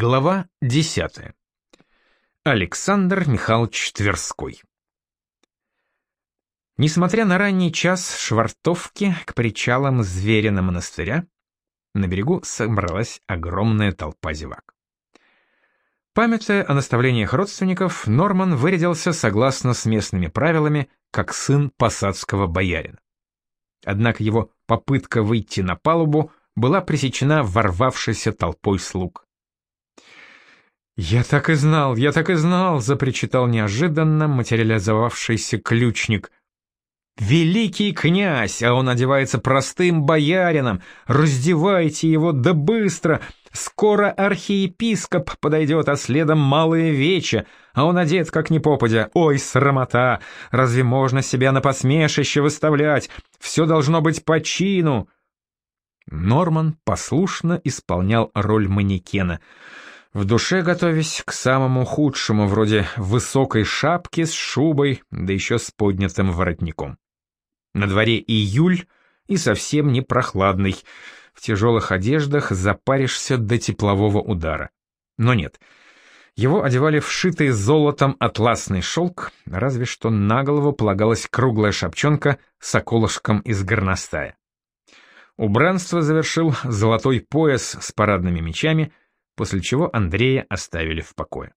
Глава 10. Александр Михайлович Тверской. Несмотря на ранний час швартовки к причалам Зверина монастыря, на берегу собралась огромная толпа зевак. Памятуя о наставлениях родственников, Норман вырядился согласно с местными правилами, как сын посадского боярина. Однако его попытка выйти на палубу была пресечена ворвавшейся толпой слуг. «Я так и знал, я так и знал!» — запричитал неожиданно материализовавшийся ключник. «Великий князь, а он одевается простым боярином! Раздевайте его, да быстро! Скоро архиепископ подойдет, а следом малые веча, а он одет как ни попадя. Ой, срамота! Разве можно себя на посмешище выставлять? Все должно быть по чину!» Норман послушно исполнял роль манекена — в душе готовясь к самому худшему, вроде высокой шапки с шубой, да еще с поднятым воротником. На дворе июль и совсем не прохладный. В тяжелых одеждах запаришься до теплового удара. Но нет. Его одевали вшитый золотом атласный шелк, разве что на голову полагалась круглая шапчонка с околышком из горностая. Убранство завершил золотой пояс с парадными мечами — после чего Андрея оставили в покое.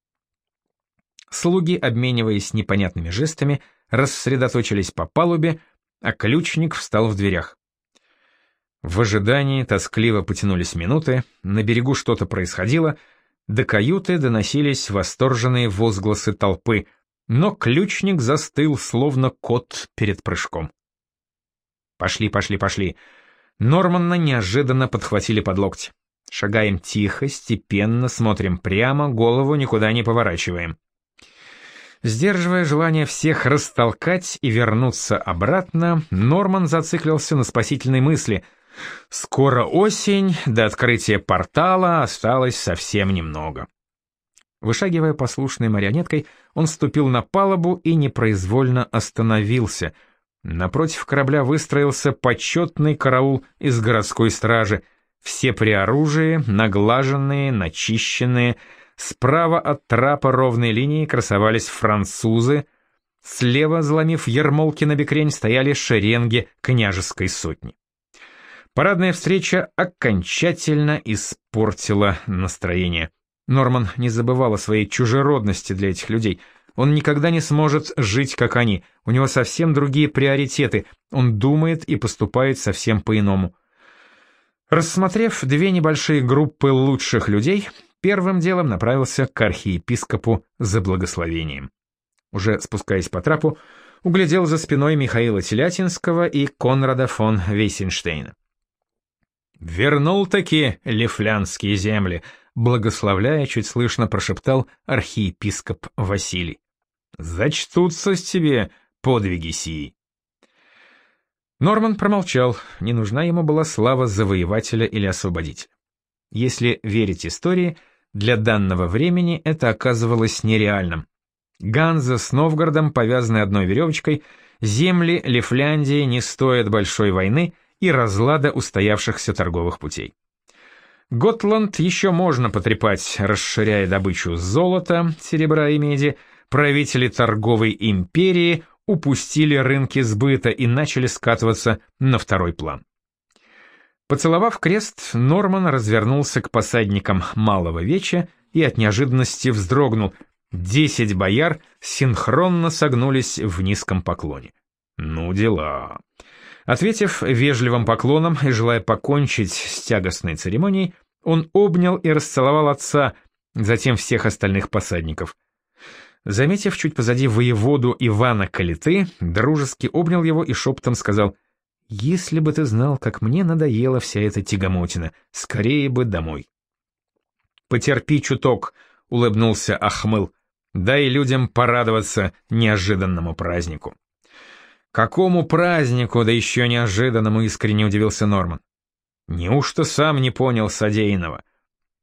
Слуги, обмениваясь непонятными жестами, рассредоточились по палубе, а ключник встал в дверях. В ожидании тоскливо потянулись минуты, на берегу что-то происходило, до каюты доносились восторженные возгласы толпы, но ключник застыл, словно кот перед прыжком. «Пошли, пошли, пошли!» Норманна неожиданно подхватили под локти. Шагаем тихо, степенно, смотрим прямо, голову никуда не поворачиваем. Сдерживая желание всех растолкать и вернуться обратно, Норман зациклился на спасительной мысли. Скоро осень, до открытия портала осталось совсем немного. Вышагивая послушной марионеткой, он ступил на палубу и непроизвольно остановился. Напротив корабля выстроился почетный караул из городской стражи — все при оружии, наглаженные, начищенные. Справа от трапа ровной линии красовались французы. Слева, заломив ермолки на бекрень, стояли шеренги княжеской сотни. Парадная встреча окончательно испортила настроение. Норман не забывал о своей чужеродности для этих людей. Он никогда не сможет жить, как они. У него совсем другие приоритеты. Он думает и поступает совсем по-иному. Рассмотрев две небольшие группы лучших людей, первым делом направился к архиепископу за благословением. Уже спускаясь по трапу, углядел за спиной Михаила Телятинского и Конрада фон Вейсенштейна. «Вернул-таки лифлянские земли», — благословляя, чуть слышно прошептал архиепископ Василий. «Зачтутся с тебе подвиги сии». Норман промолчал, не нужна ему была слава завоевателя или освободителя. Если верить истории, для данного времени это оказывалось нереальным. Ганза с Новгородом повязаны одной веревочкой, земли Лифляндии не стоят большой войны и разлада устоявшихся торговых путей. Готланд еще можно потрепать, расширяя добычу золота, серебра и меди, правители торговой империи упустили рынки сбыта и начали скатываться на второй план. Поцеловав крест, Норман развернулся к посадникам Малого Веча и от неожиданности вздрогнул. Десять бояр синхронно согнулись в низком поклоне. Ну дела. Ответив вежливым поклоном и желая покончить с тягостной церемонией, он обнял и расцеловал отца, затем всех остальных посадников — Заметив чуть позади воеводу Ивана Калиты, дружески обнял его и шепотом сказал, «Если бы ты знал, как мне надоела вся эта тягомотина, скорее бы домой». «Потерпи чуток», — улыбнулся Ахмыл, «дай людям порадоваться неожиданному празднику». «Какому празднику, да еще неожиданному?» — искренне удивился Норман. «Неужто сам не понял содеянного?»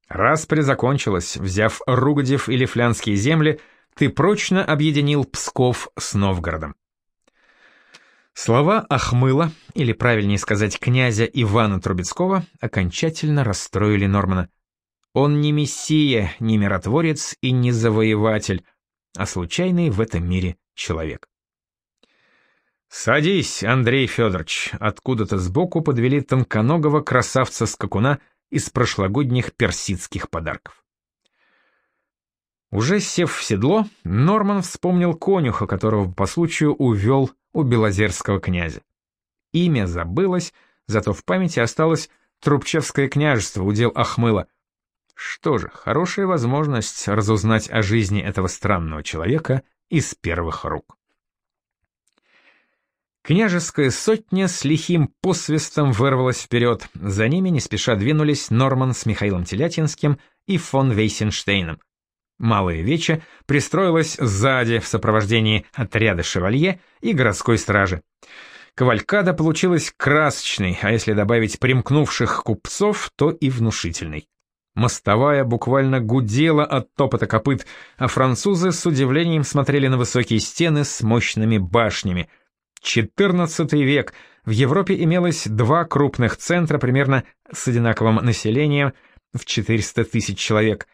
Распри закончилась, взяв Ругодев или Флянские земли — ты прочно объединил Псков с Новгородом. Слова Ахмыла, или правильнее сказать князя Ивана Трубецкого, окончательно расстроили Нормана. Он не мессия, не миротворец и не завоеватель, а случайный в этом мире человек. «Садись, Андрей Федорович!» Откуда-то сбоку подвели тонконогого красавца-скакуна из прошлогодних персидских подарков. Уже сев в седло, Норман вспомнил конюха, которого по случаю увел у белозерского князя. Имя забылось, зато в памяти осталось Трубчевское княжество, удел Ахмыла. Что же, хорошая возможность разузнать о жизни этого странного человека из первых рук. Княжеская сотня с лихим посвистом вырвалась вперед. За ними не спеша двинулись Норман с Михаилом Телятинским и фон Вейсенштейном. Малая Веча пристроилась сзади в сопровождении отряда шевалье и городской стражи. Кавалькада получилась красочной, а если добавить примкнувших купцов, то и внушительной. Мостовая буквально гудела от топота копыт, а французы с удивлением смотрели на высокие стены с мощными башнями. 14 век. В Европе имелось два крупных центра примерно с одинаковым населением в 400 тысяч человек.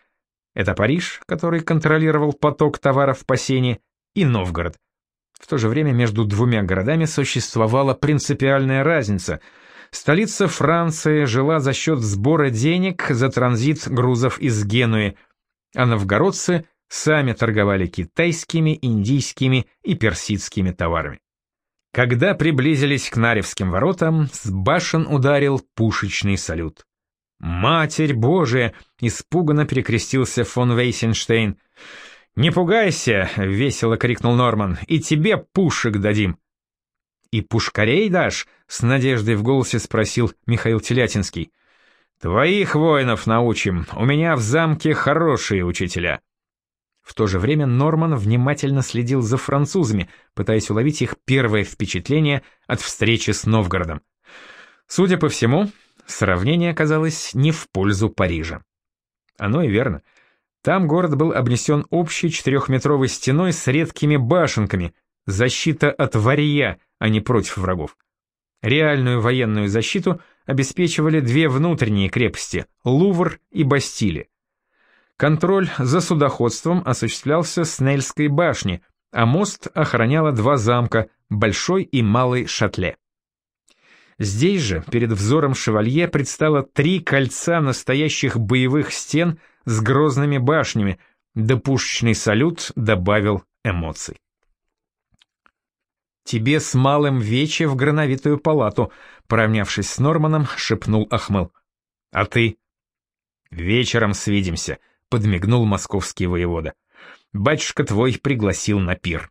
Это Париж, который контролировал поток товаров по сене, и Новгород. В то же время между двумя городами существовала принципиальная разница — Столица Франции жила за счет сбора денег за транзит грузов из Генуи, а новгородцы сами торговали китайскими, индийскими и персидскими товарами. Когда приблизились к Наревским воротам, с башен ударил пушечный салют. «Матерь Божия!» — испуганно перекрестился фон Вейсенштейн. «Не пугайся!» — весело крикнул Норман. «И тебе пушек дадим!» «И пушкарей дашь?» — с надеждой в голосе спросил Михаил Телятинский. «Твоих воинов научим, у меня в замке хорошие учителя». В то же время Норман внимательно следил за французами, пытаясь уловить их первое впечатление от встречи с Новгородом. Судя по всему, сравнение оказалось не в пользу Парижа. Оно и верно. Там город был обнесен общей четырехметровой стеной с редкими башенками, защита от варья, а не против врагов. Реальную военную защиту обеспечивали две внутренние крепости – Лувр и Бастили. Контроль за судоходством осуществлялся с Нельской башни, а мост охраняло два замка – Большой и Малый Шатле. Здесь же перед взором шевалье предстало три кольца настоящих боевых стен с грозными башнями, да пушечный салют добавил эмоций. «Тебе с малым вече в грановитую палату», — поравнявшись с Норманом, шепнул Ахмыл. «А ты?» «Вечером свидимся», — подмигнул московский воевода. «Батюшка твой пригласил на пир».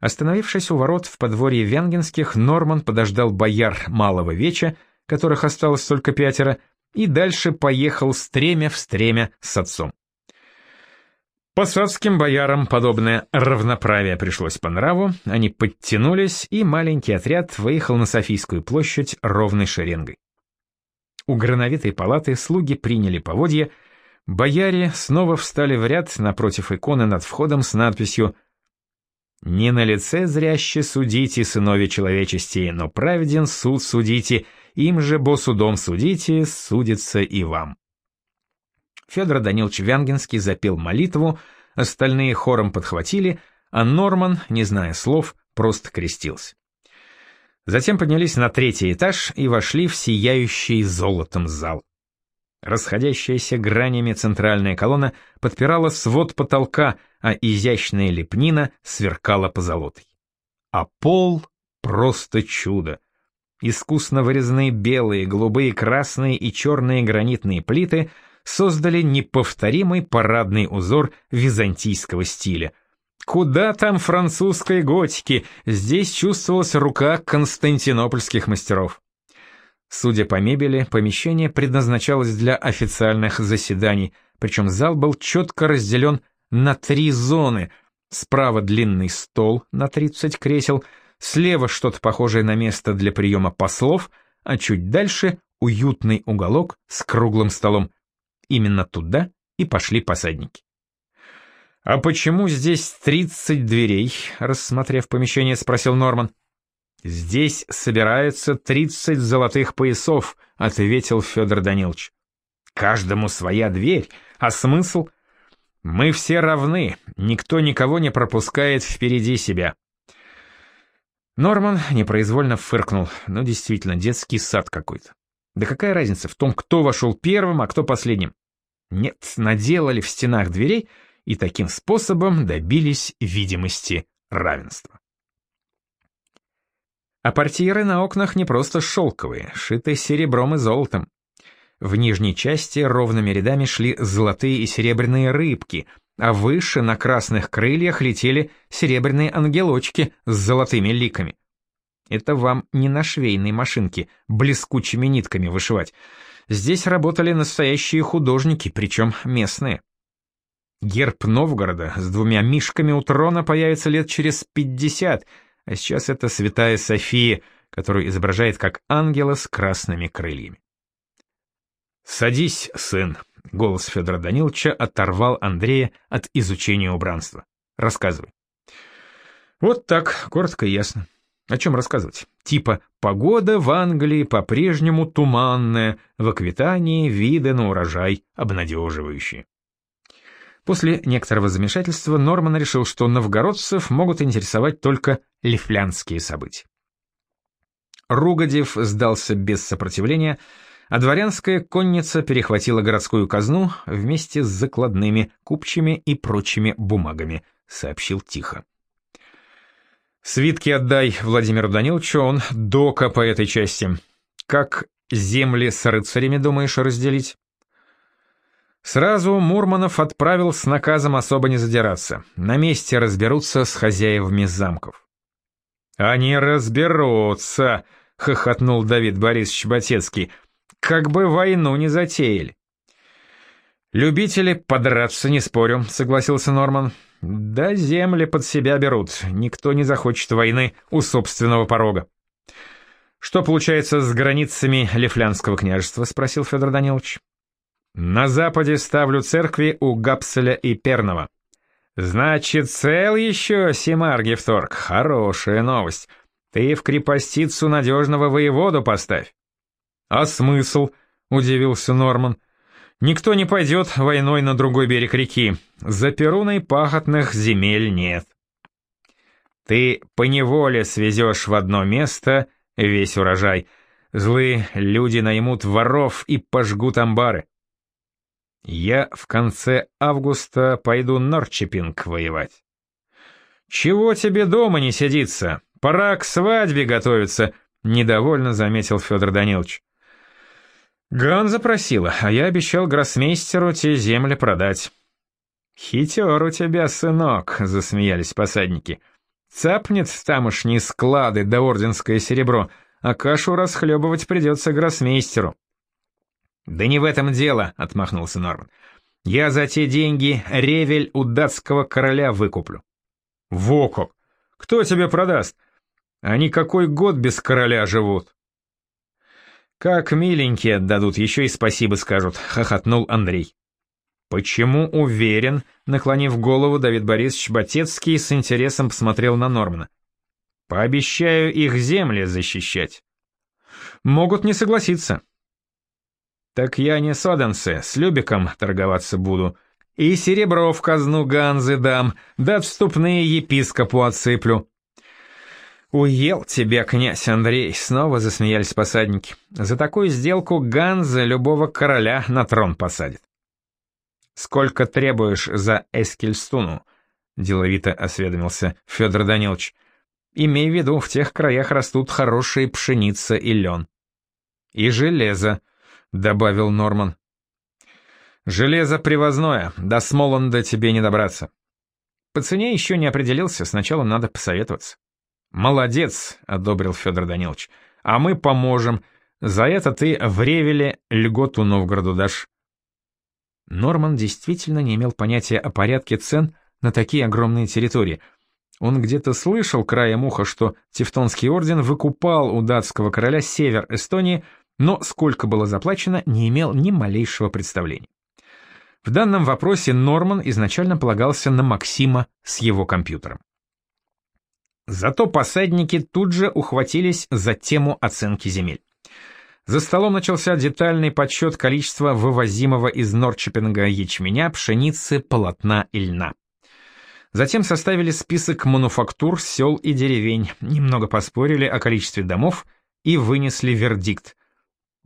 Остановившись у ворот в подворье Вянгинских, Норман подождал бояр малого веча, которых осталось только пятеро, и дальше поехал стремя в стремя с отцом. Посадским боярам подобное равноправие пришлось по нраву, они подтянулись, и маленький отряд выехал на Софийскую площадь ровной шеренгой. У грановитой палаты слуги приняли поводья, бояре снова встали в ряд напротив иконы над входом с надписью «Не на лице зряще судите, сынови человечести, но праведен суд судите, им же бо судом судите, судится и вам». Федор Данилович Вянгинский запел молитву, остальные хором подхватили, а Норман, не зная слов, просто крестился. Затем поднялись на третий этаж и вошли в сияющий золотом зал. Расходящаяся гранями центральная колонна подпирала свод потолка, а изящная лепнина сверкала позолотой. А пол — просто чудо. Искусно вырезанные белые, голубые, красные и черные гранитные плиты — создали неповторимый парадный узор византийского стиля. Куда там французской готики, здесь чувствовалась рука константинопольских мастеров. Судя по мебели, помещение предназначалось для официальных заседаний, причем зал был четко разделен на три зоны. Справа длинный стол на 30 кресел, слева что-то похожее на место для приема послов, а чуть дальше уютный уголок с круглым столом. Именно туда и пошли посадники. «А почему здесь тридцать дверей?» — рассмотрев помещение, спросил Норман. «Здесь собираются тридцать золотых поясов», — ответил Федор Данилович. Каждому своя дверь, а смысл? Мы все равны, никто никого не пропускает впереди себя. Норман непроизвольно фыркнул. Ну, действительно, детский сад какой-то. Да какая разница в том, кто вошел первым, а кто последним? Нет, наделали в стенах дверей и таким способом добились видимости равенства. А портьеры на окнах не просто шелковые, шиты серебром и золотом. В нижней части ровными рядами шли золотые и серебряные рыбки, а выше на красных крыльях летели серебряные ангелочки с золотыми ликами. Это вам не на швейной машинке блескучими нитками вышивать. Здесь работали настоящие художники, причем местные. Герб Новгорода с двумя мишками у трона появится лет через пятьдесят, а сейчас это святая София, которую изображает как ангела с красными крыльями. «Садись, сын», — голос Федора Даниловича оторвал Андрея от изучения убранства. «Рассказывай». «Вот так, коротко и ясно. О чем рассказывать? Типа «погода в Англии по-прежнему туманная, в Аквитании виды на урожай обнадеживающие». После некоторого замешательства Норман решил, что новгородцев могут интересовать только лифлянские события. Ругодев сдался без сопротивления, а дворянская конница перехватила городскую казну вместе с закладными, купчими и прочими бумагами, сообщил тихо. «Свитки отдай Владимиру Даниловичу, он дока по этой части. Как земли с рыцарями думаешь разделить?» Сразу Мурманов отправил с наказом особо не задираться. На месте разберутся с хозяевами замков. «Они разберутся!» — хохотнул Давид Борисович Батецкий — как бы войну не затеяли. «Любители подраться, не спорю», — согласился Норман. «Да земли под себя берут, никто не захочет войны у собственного порога». «Что получается с границами Лифлянского княжества?» — спросил Федор Данилович. «На западе ставлю церкви у Гапселя и Пернова». «Значит, цел еще, Симар Гефторг, хорошая новость. Ты в крепостицу надежного воеводу поставь». «А смысл?» — удивился Норман. «Никто не пойдет войной на другой берег реки. За Перуной пахотных земель нет». «Ты поневоле свезешь в одно место весь урожай. Злые люди наймут воров и пожгут амбары. Я в конце августа пойду Норчепинг воевать». «Чего тебе дома не сидится? Пора к свадьбе готовиться», — недовольно заметил Федор Данилович. Ган запросила, а я обещал гроссмейстеру те земли продать. «Хитер у тебя, сынок», — засмеялись посадники. «Цапнет тамошние склады да орденское серебро, а кашу расхлебывать придется гроссмейстеру». «Да не в этом дело», — отмахнулся Норман. «Я за те деньги ревель у датского короля выкуплю». «Во как! Кто тебе продаст? Они какой год без короля живут?» «Как миленькие отдадут, еще и спасибо скажут», — хохотнул Андрей. «Почему уверен?» — наклонив голову, Давид Борисович Батецкий с интересом посмотрел на Нормана. «Пообещаю их земли защищать». «Могут не согласиться». «Так я не соденцы, с Любиком торговаться буду. И серебро в казну Ганзы дам, да вступные епископу отсыплю. «Уел тебя, князь Андрей!» — снова засмеялись посадники. «За такую сделку Ганза любого короля на трон посадит». «Сколько требуешь за Эскельстуну?» — деловито осведомился Федор Данилович. «Имей в виду, в тех краях растут хорошие пшеница и лен». «И железо», — добавил Норман. «Железо привозное, до Смоланда тебе не добраться». По цене еще не определился, сначала надо посоветоваться. «Молодец», — одобрил Федор Данилович. «А мы поможем. За это ты в Ревеле льготу Новгороду дашь». Норман действительно не имел понятия о порядке цен на такие огромные территории. Он где-то слышал краем уха, что Тевтонский орден выкупал у датского короля север Эстонии, но сколько было заплачено, не имел ни малейшего представления. В данном вопросе Норман изначально полагался на Максима с его компьютером. Зато посадники тут же ухватились за тему оценки земель. За столом начался детальный подсчет количества вывозимого из Норчепинга ячменя, пшеницы, полотна и льна. Затем составили список мануфактур, сел и деревень, немного поспорили о количестве домов и вынесли вердикт.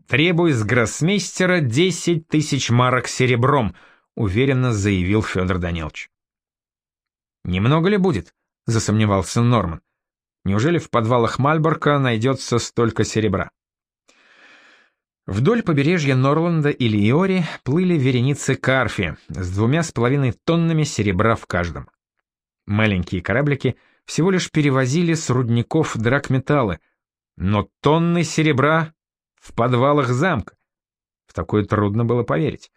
«Требуй с гроссмейстера 10 тысяч марок серебром», — уверенно заявил Федор Данилович. «Немного ли будет?» — засомневался Норман. «Неужели в подвалах Мальборка найдется столько серебра?» Вдоль побережья Норланда и Лиори плыли вереницы карфи с двумя с половиной тоннами серебра в каждом. Маленькие кораблики всего лишь перевозили с рудников драгметаллы, но тонны серебра в подвалах замка. В такое трудно было поверить.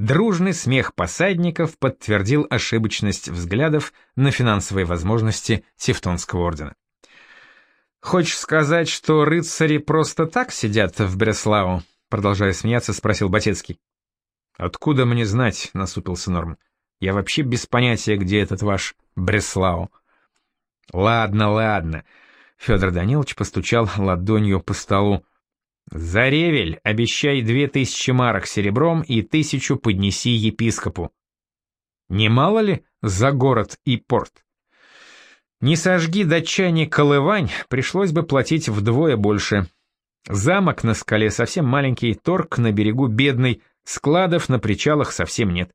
Дружный смех посадников подтвердил ошибочность взглядов на финансовые возможности Тевтонского ордена. «Хочешь сказать, что рыцари просто так сидят в Бреслау?» Продолжая смеяться, спросил Батецкий. «Откуда мне знать?» — насупился Норм. «Я вообще без понятия, где этот ваш Бреслау». «Ладно, ладно», — Федор Данилович постучал ладонью по столу. «За ревель обещай две тысячи марок серебром и тысячу поднеси епископу». «Не мало ли за город и порт?» Не сожги датчане колывань, пришлось бы платить вдвое больше. Замок на скале совсем маленький, торг на берегу бедный, складов на причалах совсем нет.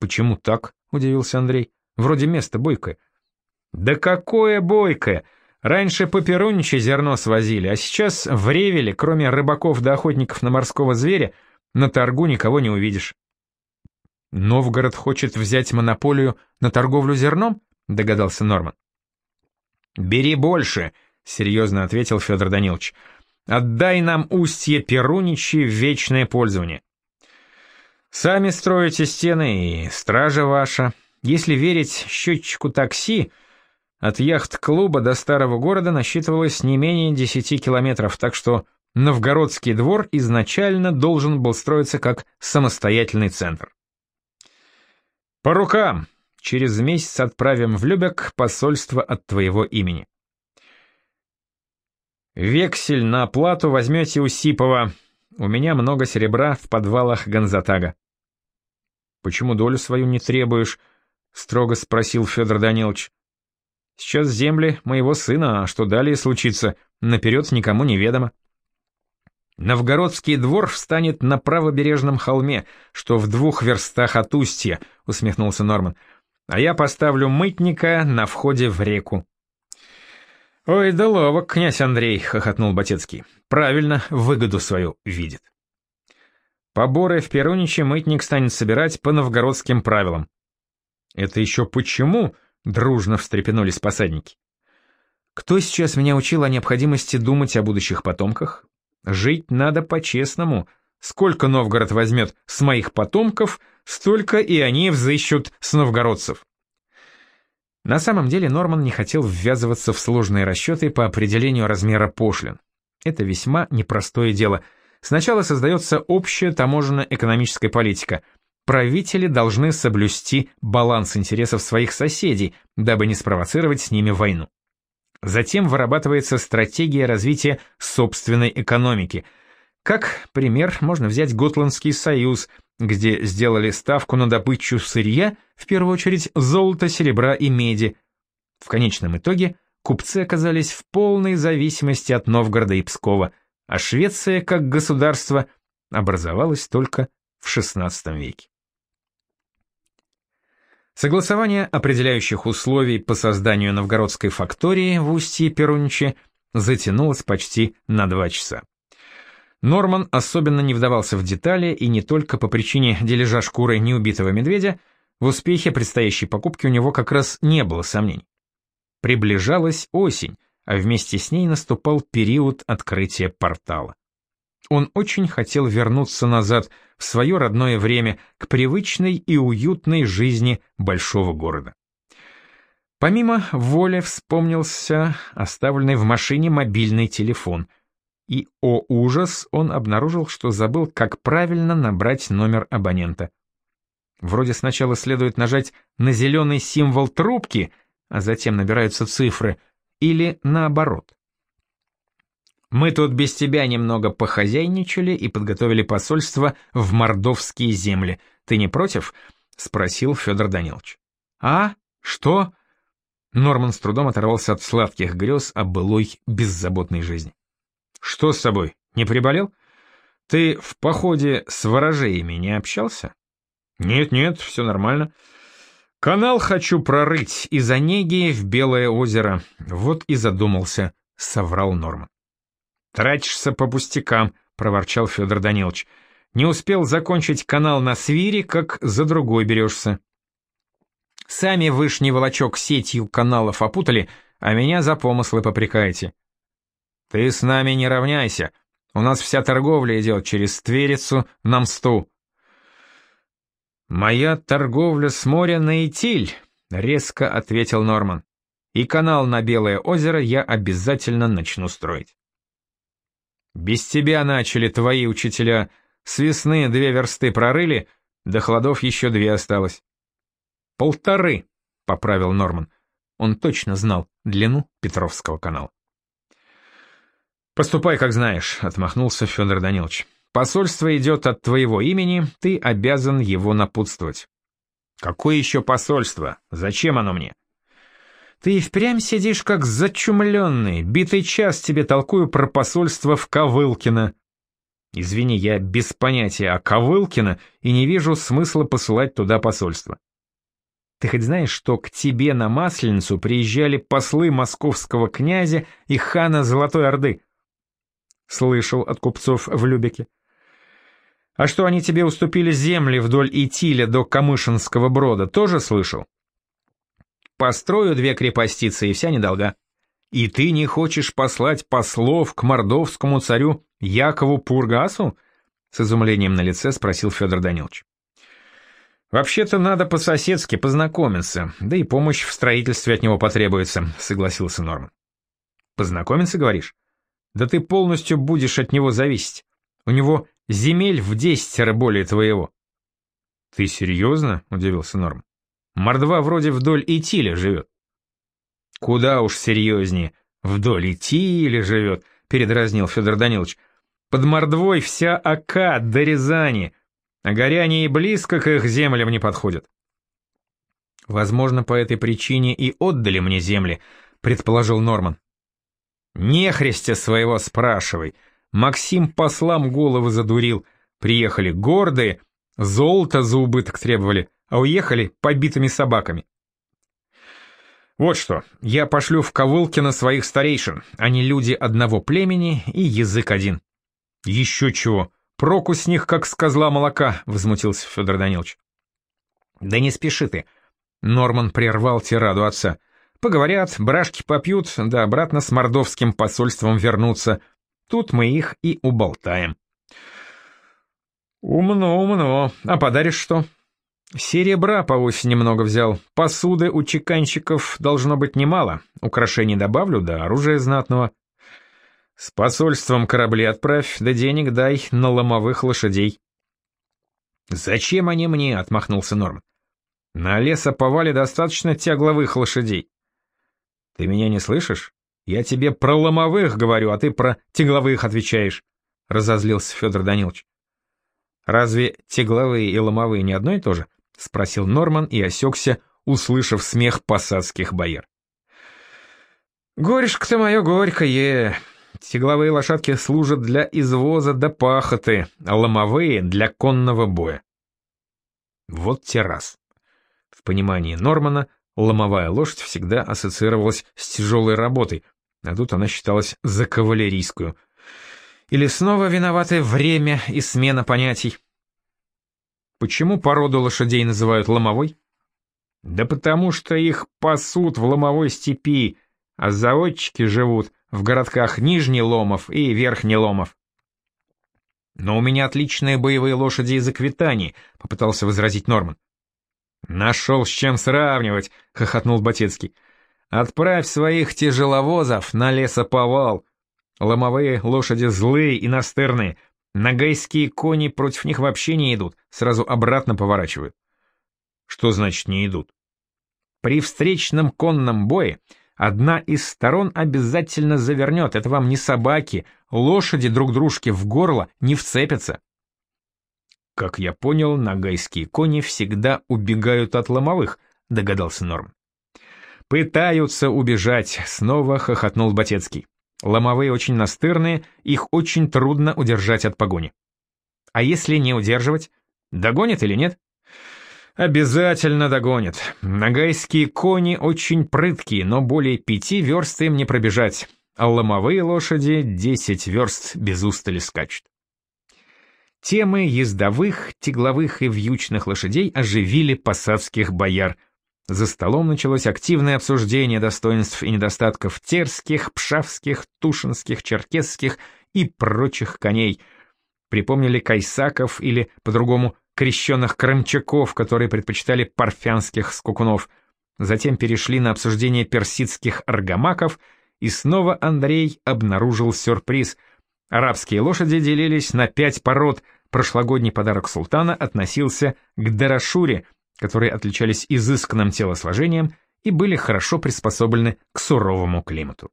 «Почему так?» — удивился Андрей. «Вроде место бойкое». «Да какое бойкое! Раньше по Перуниче зерно свозили, а сейчас в Ревеле, кроме рыбаков да охотников на морского зверя, на торгу никого не увидишь». «Новгород хочет взять монополию на торговлю зерном?» — догадался Норман. «Бери больше», — серьезно ответил Федор Данилович. «Отдай нам устье Перуничи в вечное пользование». «Сами строите стены, и стража ваша. Если верить счетчику такси, от яхт-клуба до старого города насчитывалось не менее десяти километров, так что Новгородский двор изначально должен был строиться как самостоятельный центр. «По рукам!» Через месяц отправим в Любек посольство от твоего имени. Вексель на оплату возьмете у Сипова. У меня много серебра в подвалах Гонзатага. Почему долю свою не требуешь? Строго спросил Федор Данилович. Сейчас земли моего сына, а что далее случится, наперед никому не ведомо. Новгородский двор встанет на правобережном холме, что в двух верстах от устья, усмехнулся Норман а я поставлю мытника на входе в реку». «Ой, да ловок, князь Андрей», — хохотнул Батецкий. «Правильно, выгоду свою видит». Поборы в Перуниче мытник станет собирать по новгородским правилам. «Это еще почему?» — дружно встрепенулись посадники. «Кто сейчас меня учил о необходимости думать о будущих потомках? Жить надо по-честному, Сколько Новгород возьмет с моих потомков, столько и они взыщут с новгородцев. На самом деле Норман не хотел ввязываться в сложные расчеты по определению размера пошлин. Это весьма непростое дело. Сначала создается общая таможенно-экономическая политика. Правители должны соблюсти баланс интересов своих соседей, дабы не спровоцировать с ними войну. Затем вырабатывается стратегия развития собственной экономики – как пример можно взять Готландский союз, где сделали ставку на добычу сырья, в первую очередь золота, серебра и меди. В конечном итоге купцы оказались в полной зависимости от Новгорода и Пскова, а Швеция как государство образовалась только в XVI веке. Согласование определяющих условий по созданию новгородской фактории в устье Перуничи затянулось почти на два часа. Норман особенно не вдавался в детали, и не только по причине дележа шкуры неубитого медведя, в успехе предстоящей покупки у него как раз не было сомнений. Приближалась осень, а вместе с ней наступал период открытия портала. Он очень хотел вернуться назад, в свое родное время, к привычной и уютной жизни большого города. Помимо воли вспомнился оставленный в машине мобильный телефон — и, о ужас, он обнаружил, что забыл, как правильно набрать номер абонента. Вроде сначала следует нажать на зеленый символ трубки, а затем набираются цифры, или наоборот. Мы тут без тебя немного похозяйничали и подготовили посольство в мордовские земли. Ты не против?» — спросил Федор Данилович. «А? Что?» Норман с трудом оторвался от сладких грез о былой беззаботной жизни. «Что с тобой, не приболел? Ты в походе с ворожеями не общался?» «Нет-нет, все нормально. Канал хочу прорыть из Онеги в Белое озеро. Вот и задумался», — соврал Норман. «Тратишься по пустякам», — проворчал Федор Данилович. «Не успел закончить канал на свире, как за другой берешься». «Сами вышний волочок сетью каналов опутали, а меня за помыслы попрекаете». «Ты с нами не равняйся. У нас вся торговля идет через Тверицу на Мсту». «Моя торговля с моря на Итиль», — резко ответил Норман. «И канал на Белое озеро я обязательно начну строить». Без тебя начали твои учителя. С весны две версты прорыли, до холодов еще две осталось. Полторы, поправил Норман. Он точно знал длину Петровского канала. «Поступай, как знаешь», — отмахнулся Федор Данилович. «Посольство идет от твоего имени, ты обязан его напутствовать». «Какое еще посольство? Зачем оно мне?» Ты и впрямь сидишь как зачумленный, битый час тебе толкую про посольство в Ковылкино. Извини, я без понятия о Ковылкино и не вижу смысла посылать туда посольство. Ты хоть знаешь, что к тебе на Масленицу приезжали послы московского князя и хана Золотой Орды? Слышал от купцов в Любеке. А что они тебе уступили земли вдоль Итиля до Камышинского брода, тоже слышал? Построю две крепостицы, и вся недолга. И ты не хочешь послать послов к мордовскому царю Якову Пургасу? С изумлением на лице спросил Федор Данилович. «Вообще-то надо по-соседски познакомиться, да и помощь в строительстве от него потребуется», — согласился Норман. «Познакомиться, говоришь? Да ты полностью будешь от него зависеть. У него земель в десятеро более твоего». «Ты серьезно?» — удивился Норм. Мордва вроде вдоль Итиля живет. Куда уж серьезнее, вдоль Итиля живет, передразнил Федор Данилович. Под Мордвой вся Ака до Рязани, а горяне и близко к их землям не подходят. Возможно, по этой причине и отдали мне земли, предположил Норман. Нехристя своего спрашивай. Максим послам головы задурил. Приехали гордые, золото за убыток требовали а уехали побитыми собаками. Вот что, я пошлю в Ковылкино своих старейшин, они люди одного племени и язык один. Еще чего, проку с них, как с козла молока, возмутился Федор Данилович. Да не спеши ты. Норман прервал тираду отца. Поговорят, брашки попьют, да обратно с мордовским посольством вернутся. Тут мы их и уболтаем. Умно, умно. А подаришь что? Серебра по осени немного взял, посуды у чеканщиков должно быть немало, украшений добавлю, да оружия знатного. С посольством корабли отправь, да денег дай на ломовых лошадей. «Зачем они мне?» — отмахнулся Норм. «На лесоповале достаточно тягловых лошадей». «Ты меня не слышишь? Я тебе про ломовых говорю, а ты про тягловых отвечаешь», — разозлился Федор Данилович. «Разве тягловые и ломовые не одно и то же?» — спросил Норман и осекся, услышав смех посадских бояр. «Горишко-то мое горькое. Тягловые лошадки служат для извоза до пахоты, а ломовые — для конного боя». Вот террас. В понимании Нормана ломовая лошадь всегда ассоциировалась с тяжелой работой, а тут она считалась за кавалерийскую. Или снова виноваты время и смена понятий. Почему породу лошадей называют ломовой? Да потому что их пасут в ломовой степи, а заводчики живут в городках Нижний Ломов и Верхний Ломов. Но у меня отличные боевые лошади из Аквитании, попытался возразить Норман. Нашел с чем сравнивать, хохотнул Батецкий. Отправь своих тяжеловозов на лесоповал. Ломовые лошади злые и настырные, Нагайские кони против них вообще не идут, сразу обратно поворачивают. Что значит не идут? При встречном конном бое Одна из сторон обязательно завернет, это вам не собаки, лошади друг дружке в горло не вцепятся. Как я понял, нагайские кони всегда убегают от ломовых, догадался Норм. Пытаются убежать, снова хохотнул Батецкий. Ломовые очень настырные, их очень трудно удержать от погони. А если не удерживать, догонят или нет? Обязательно догонят. Нагайские кони очень прыткие, но более пяти верст им не пробежать, а ломовые лошади десять верст без устали скачут. Темы ездовых, тягловых и вьючных лошадей оживили посадских бояр. За столом началось активное обсуждение достоинств и недостатков терских, пшавских, тушинских, черкесских и прочих коней. Припомнили кайсаков или, по-другому, крещенных крымчаков, которые предпочитали парфянских скукунов. Затем перешли на обсуждение персидских аргамаков, и снова Андрей обнаружил сюрприз. Арабские лошади делились на пять пород, прошлогодний подарок султана относился к Дарашуре, которые отличались изысканным телосложением и были хорошо приспособлены к суровому климату.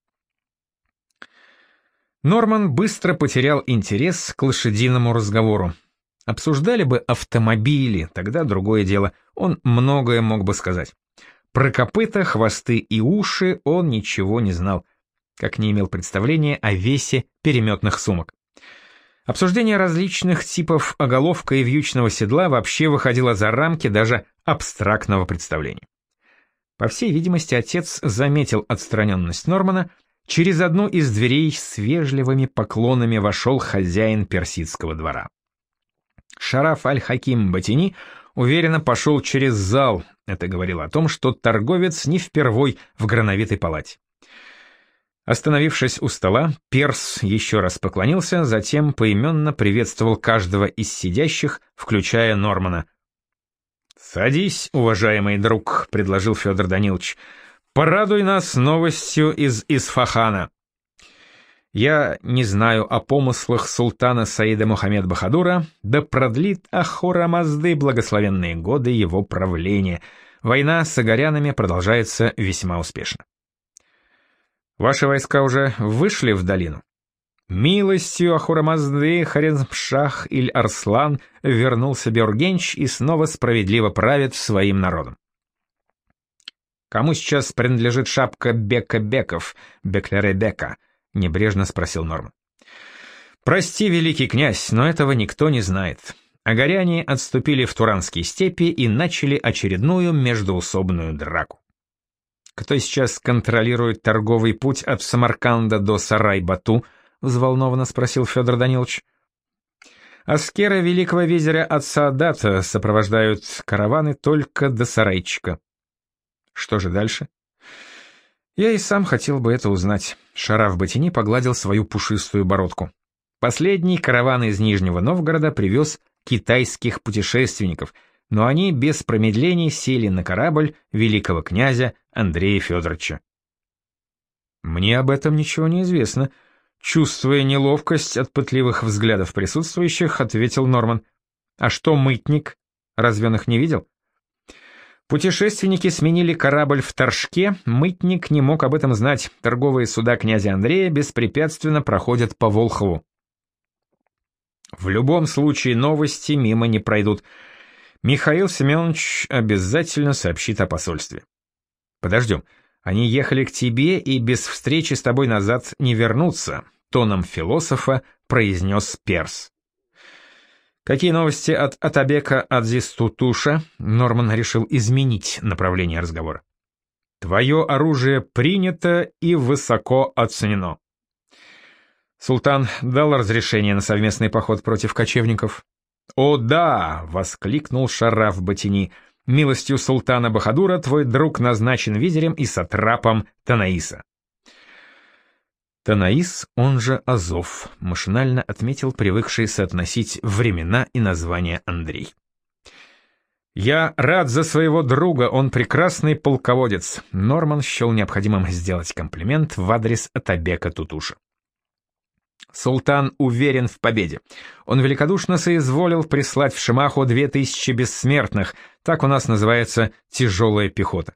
Норман быстро потерял интерес к лошадиному разговору. Обсуждали бы автомобили, тогда другое дело, он многое мог бы сказать. Про копыта, хвосты и уши он ничего не знал, как не имел представления о весе переметных сумок. Обсуждение различных типов оголовка и вьючного седла вообще выходило за рамки даже абстрактного представления. По всей видимости, отец заметил отстраненность Нормана, через одну из дверей с вежливыми поклонами вошел хозяин персидского двора. Шараф аль-Хаким Батини уверенно пошел через зал, это говорило о том, что торговец не впервой в грановитой палате. Остановившись у стола, Перс еще раз поклонился, затем поименно приветствовал каждого из сидящих, включая Нормана. «Садись, уважаемый друг», — предложил Федор Данилович. «Порадуй нас новостью из Исфахана». Я не знаю о помыслах султана Саида Мухаммед Бахадура, да продлит Ахура Мазды благословенные годы его правления. Война с агарянами продолжается весьма успешно. Ваши войска уже вышли в долину? Милостью Ахурамазды Харенпшах Иль Арслан вернулся Беургенч и снова справедливо правит своим народом. Кому сейчас принадлежит шапка Бека-Беков, Беклере-Бека? — небрежно спросил Норман. «Прости, великий князь, но этого никто не знает. Агаряне отступили в Туранские степи и начали очередную междуусобную драку. Кто сейчас контролирует торговый путь от Самарканда до Сарай-Бату?» — взволнованно спросил Федор Данилович. Аскера великого визиря от Саадата сопровождают караваны только до Сарайчика. Что же дальше? Я и сам хотел бы это узнать. Шараф Батини погладил свою пушистую бородку. Последний караван из Нижнего Новгорода привез китайских путешественников, но они без промедлений сели на корабль великого князя Андрея Федоровича. Мне об этом ничего не известно. Чувствуя неловкость от пытливых взглядов присутствующих, ответил Норман. А что мытник? Разве он их не видел? Путешественники сменили корабль в Торжке, мытник не мог об этом знать, торговые суда князя Андрея беспрепятственно проходят по Волхову. В любом случае новости мимо не пройдут. Михаил Семенович обязательно сообщит о посольстве. Подождем, они ехали к тебе и без встречи с тобой назад не вернутся, тоном философа произнес Перс. Какие новости от Атабека Адзистутуша? Норман решил изменить направление разговора. Твое оружие принято и высоко оценено. Султан дал разрешение на совместный поход против кочевников. «О да!» — воскликнул Шараф Батини. «Милостью султана Бахадура твой друг назначен визирем и сатрапом Танаиса». Танаис, он же Азов, машинально отметил привыкший соотносить времена и названия Андрей. «Я рад за своего друга, он прекрасный полководец», Норман счел необходимым сделать комплимент в адрес Атабека Тутуша. Султан уверен в победе. Он великодушно соизволил прислать в Шимаху две тысячи бессмертных, так у нас называется тяжелая пехота.